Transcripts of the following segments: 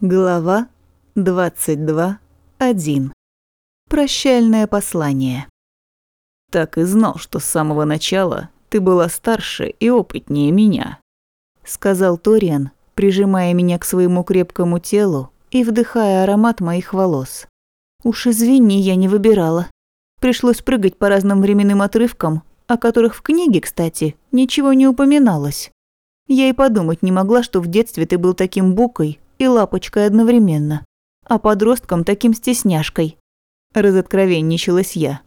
Глава 22.1. Прощальное послание. «Так и знал, что с самого начала ты была старше и опытнее меня», — сказал Ториан, прижимая меня к своему крепкому телу и вдыхая аромат моих волос. «Уж извини, я не выбирала. Пришлось прыгать по разным временным отрывкам, о которых в книге, кстати, ничего не упоминалось. Я и подумать не могла, что в детстве ты был таким букой и лапочкой одновременно, а подростком таким стесняшкой. Разоткровенничалась я.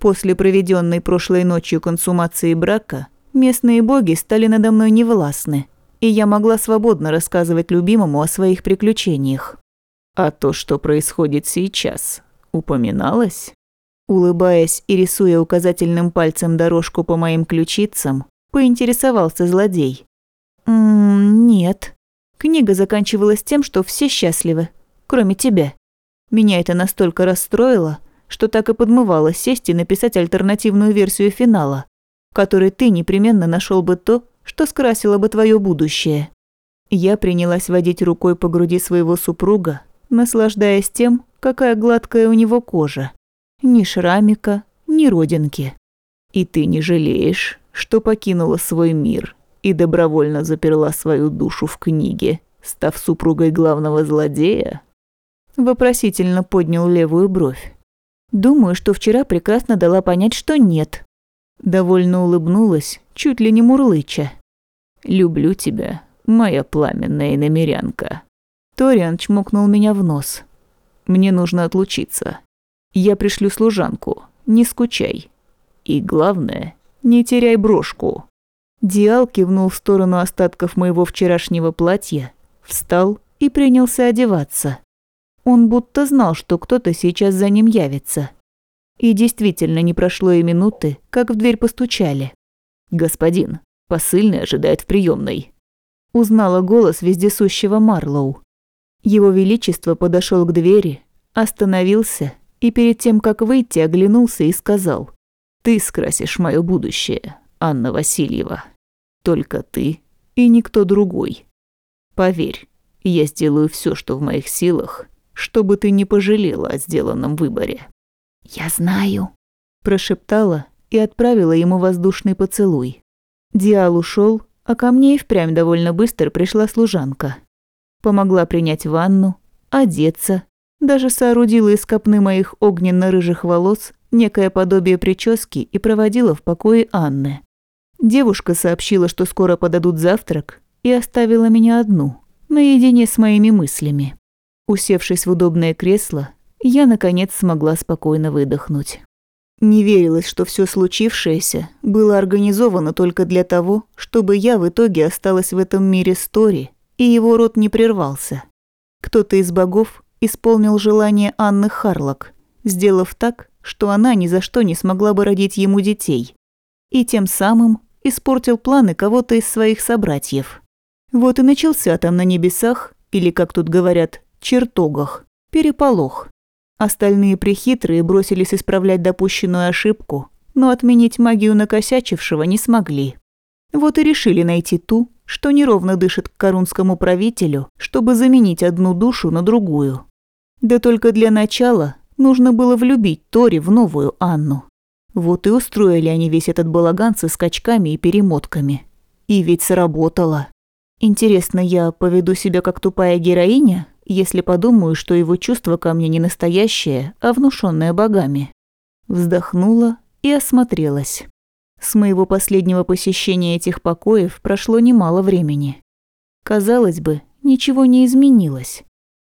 После проведенной прошлой ночью консумации брака местные боги стали надо мной невластны, и я могла свободно рассказывать любимому о своих приключениях. А то, что происходит сейчас, упоминалось? Улыбаясь и рисуя указательным пальцем дорожку по моим ключицам, поинтересовался злодей. «Ммм, нет. Книга заканчивалась тем, что все счастливы, кроме тебя. Меня это настолько расстроило, что так и подмывало сесть и написать альтернативную версию финала, в которой ты непременно нашел бы то, что скрасило бы твое будущее. Я принялась водить рукой по груди своего супруга, наслаждаясь тем, какая гладкая у него кожа. Ни шрамика, ни родинки. И ты не жалеешь, что покинула свой мир и добровольно заперла свою душу в книге, став супругой главного злодея?» Вопросительно поднял левую бровь. «Думаю, что вчера прекрасно дала понять, что нет». Довольно улыбнулась, чуть ли не мурлыча. «Люблю тебя, моя пламенная иномерянка». Ториан чмокнул меня в нос. «Мне нужно отлучиться. Я пришлю служанку, не скучай. И главное, не теряй брошку». Диал кивнул в сторону остатков моего вчерашнего платья, встал и принялся одеваться. Он будто знал, что кто-то сейчас за ним явится. И действительно не прошло и минуты, как в дверь постучали. «Господин, посыльный ожидает в приемной. Узнала голос вездесущего Марлоу. Его Величество подошел к двери, остановился и перед тем, как выйти, оглянулся и сказал «Ты скрасишь мое будущее, Анна Васильева». Только ты и никто другой. Поверь, я сделаю все, что в моих силах, чтобы ты не пожалела о сделанном выборе». «Я знаю», – прошептала и отправила ему воздушный поцелуй. Диал ушел, а ко мне и впрямь довольно быстро пришла служанка. Помогла принять ванну, одеться, даже соорудила из копны моих огненно-рыжих волос некое подобие прически и проводила в покое Анны. Девушка сообщила, что скоро подадут завтрак, и оставила меня одну, наедине с моими мыслями. Усевшись в удобное кресло, я, наконец, смогла спокойно выдохнуть. Не верилось, что все случившееся было организовано только для того, чтобы я в итоге осталась в этом мире Стори, и его род не прервался. Кто-то из богов исполнил желание Анны Харлок, сделав так, что она ни за что не смогла бы родить ему детей, и тем самым испортил планы кого-то из своих собратьев. Вот и начался там на небесах, или, как тут говорят, чертогах, переполох. Остальные прихитрые бросились исправлять допущенную ошибку, но отменить магию накосячившего не смогли. Вот и решили найти ту, что неровно дышит к корунскому правителю, чтобы заменить одну душу на другую. Да только для начала нужно было влюбить Тори в новую Анну. Вот и устроили они весь этот балаган со скачками и перемотками. И ведь сработало. Интересно, я поведу себя как тупая героиня, если подумаю, что его чувство ко мне не настоящее, а внушенное богами? Вздохнула и осмотрелась. С моего последнего посещения этих покоев прошло немало времени. Казалось бы, ничего не изменилось.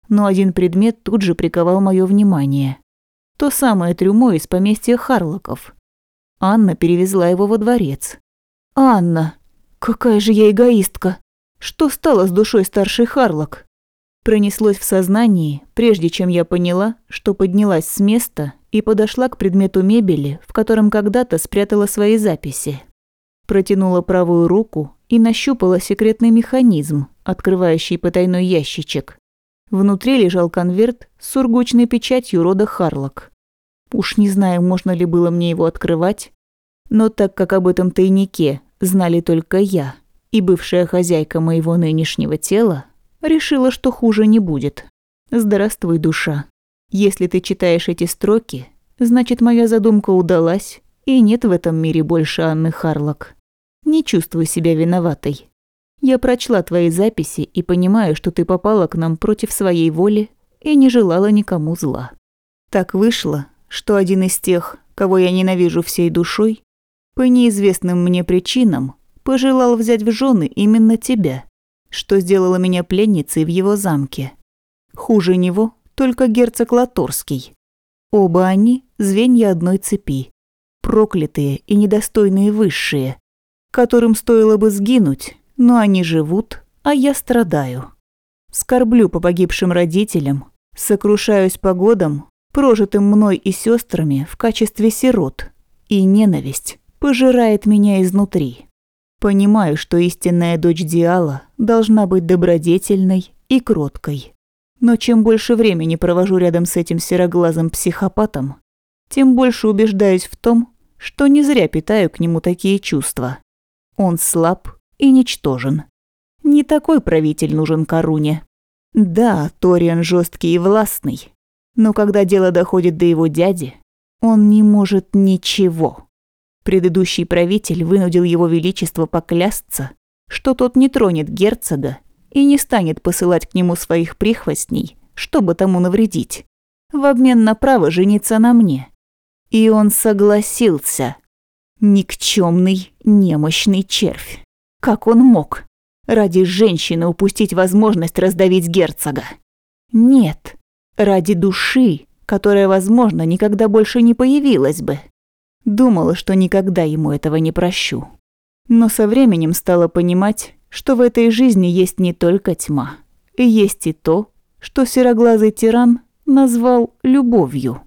Но один предмет тут же приковал мое внимание. То самое трюмо из поместья Харлоков. Анна перевезла его во дворец. «Анна! Какая же я эгоистка! Что стало с душой старшей Харлок?» Пронеслось в сознании, прежде чем я поняла, что поднялась с места и подошла к предмету мебели, в котором когда-то спрятала свои записи. Протянула правую руку и нащупала секретный механизм, открывающий потайной ящичек. Внутри лежал конверт с сургучной печатью рода Харлок. Уж не знаю, можно ли было мне его открывать, но так как об этом тайнике знали только я и бывшая хозяйка моего нынешнего тела, Решила, что хуже не будет. Здравствуй, душа. Если ты читаешь эти строки, значит, моя задумка удалась, и нет в этом мире больше Анны Харлок. Не чувствуй себя виноватой. Я прочла твои записи и понимаю, что ты попала к нам против своей воли и не желала никому зла. Так вышло, что один из тех, кого я ненавижу всей душой, по неизвестным мне причинам пожелал взять в жены именно тебя, что сделало меня пленницей в его замке. Хуже него только герцог Латорский. Оба они – звенья одной цепи, проклятые и недостойные высшие, которым стоило бы сгинуть, но они живут, а я страдаю. Скорблю по погибшим родителям, сокрушаюсь по годам, прожитым мной и сестрами в качестве сирот, и ненависть пожирает меня изнутри. Понимаю, что истинная дочь Диала должна быть добродетельной и кроткой. Но чем больше времени провожу рядом с этим сероглазым психопатом, тем больше убеждаюсь в том, что не зря питаю к нему такие чувства. Он слаб и ничтожен. Не такой правитель нужен Коруне. Да, Ториан жесткий и властный, но когда дело доходит до его дяди, он не может ничего. Предыдущий правитель вынудил его величество поклясться, что тот не тронет герцога и не станет посылать к нему своих прихвостней, чтобы тому навредить, в обмен на право жениться на мне. И он согласился. Никчемный, немощный червь. Как он мог? Ради женщины упустить возможность раздавить герцога? Нет, ради души, которая, возможно, никогда больше не появилась бы. Думала, что никогда ему этого не прощу. Но со временем стала понимать, что в этой жизни есть не только тьма. Есть и то, что сероглазый тиран назвал любовью.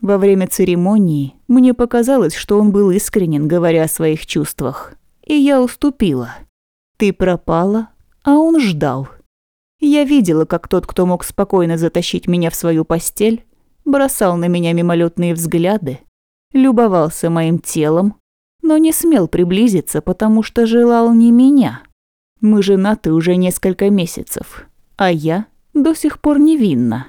Во время церемонии мне показалось, что он был искренен, говоря о своих чувствах и я уступила. Ты пропала, а он ждал. Я видела, как тот, кто мог спокойно затащить меня в свою постель, бросал на меня мимолетные взгляды, любовался моим телом, но не смел приблизиться, потому что желал не меня. Мы женаты уже несколько месяцев, а я до сих пор невинна.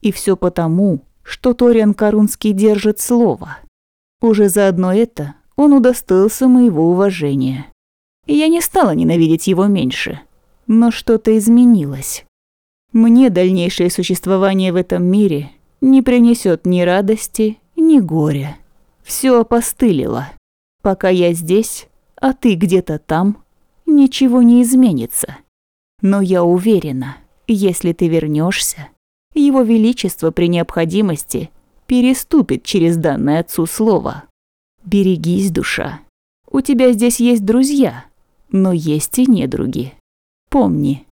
И все потому, что Ториан Карунский держит слово. Уже заодно это он удостоился моего уважения. И я не стала ненавидеть его меньше. Но что-то изменилось. Мне дальнейшее существование в этом мире не принесет ни радости, ни горя. Все опостылило. Пока я здесь, а ты где-то там, ничего не изменится. Но я уверена, если ты вернешься, его величество при необходимости переступит через данное отцу слово. Берегись, душа. У тебя здесь есть друзья, но есть и недруги. Помни,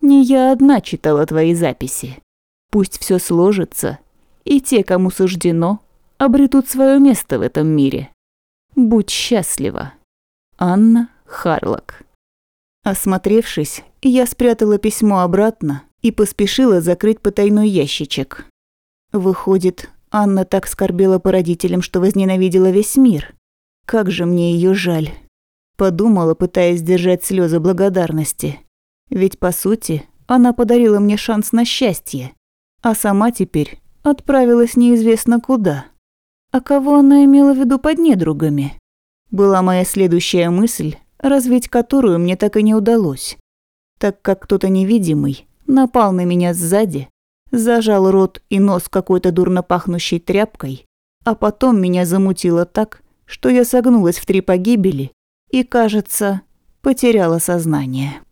не я одна читала твои записи. Пусть все сложится, и те, кому суждено, обретут свое место в этом мире. Будь счастлива. Анна Харлок. Осмотревшись, я спрятала письмо обратно и поспешила закрыть потайной ящичек. Выходит, Анна так скорбела по родителям, что возненавидела весь мир. Как же мне ее жаль. Подумала, пытаясь сдержать слезы благодарности. Ведь, по сути, она подарила мне шанс на счастье. А сама теперь отправилась неизвестно куда. А кого она имела в виду под недругами? Была моя следующая мысль, развить которую мне так и не удалось. Так как кто-то невидимый напал на меня сзади, зажал рот и нос какой-то дурно пахнущей тряпкой, а потом меня замутило так, что я согнулась в три погибели и, кажется, потеряла сознание.